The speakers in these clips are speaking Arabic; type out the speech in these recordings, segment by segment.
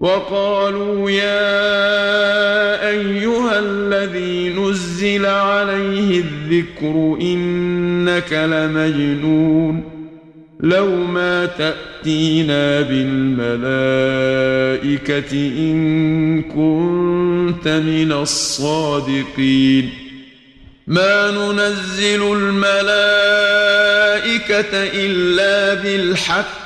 وقالوا يا أيها الذي نزل عليه الذكر إنك لمجنون لو ما تأتينا بالملائكة إن كنت من الصادقين ما ننزل الملائكة إلا بالحق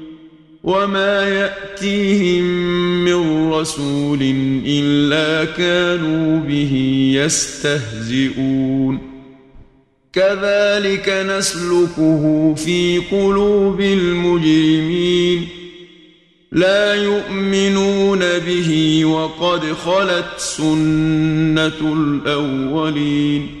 وما ياتيهم من رسول الا كانوا به يستهزئون كذلك نسلكه في قلوب المجرمين لا يؤمنون به وقد خلت سنه الاولين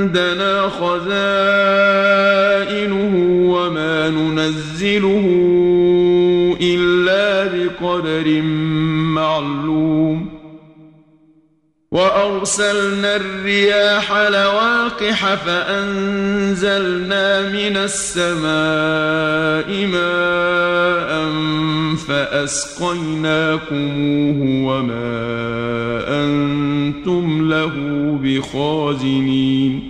عندنا خزائنه وما ننزله إلا بقدر معلوم. وأرسلنا الرياح لواقح فأنزلنا من السماء ماء فأسقيناكموه وما أنتم له بخازنين.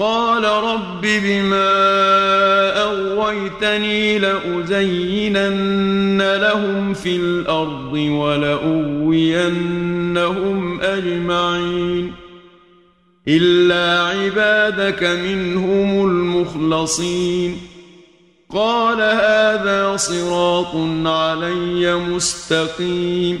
قال رب بما أغويتني لأزينن لهم في الأرض ولأغوينهم أجمعين. إلا عبادك منهم المخلصين. قال هذا صراط علي مستقيم.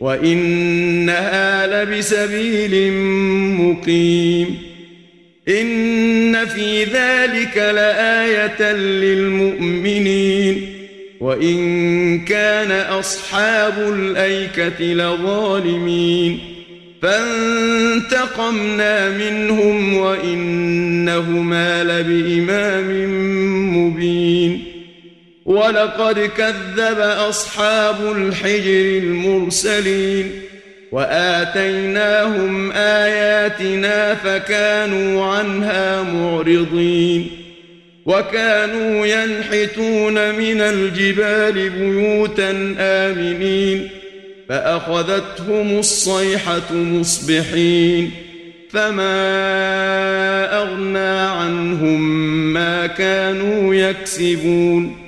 وإنها لبسبيل مقيم. إن في ذلك لآية للمؤمنين. وإن كان أصحاب الأيكة لظالمين. فانتقمنا منهم وإنهما لبإمام مبين. ولقد كذب أصحاب الحجر المرسلين وآتيناهم آياتنا فكانوا عنها معرضين وكانوا ينحتون من الجبال بيوتا آمنين فأخذتهم الصيحة مصبحين فما أغنى عنهم ما كانوا يكسبون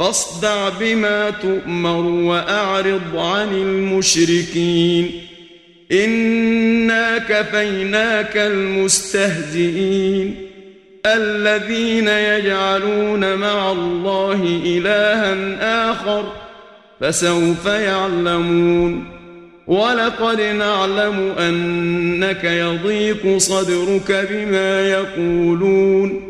فاصدع بما تؤمر وأعرض عن المشركين. إنا كفيناك المستهزئين. الذين يجعلون مع الله إلها آخر فسوف يعلمون. ولقد نعلم أنك يضيق صدرك بما يقولون.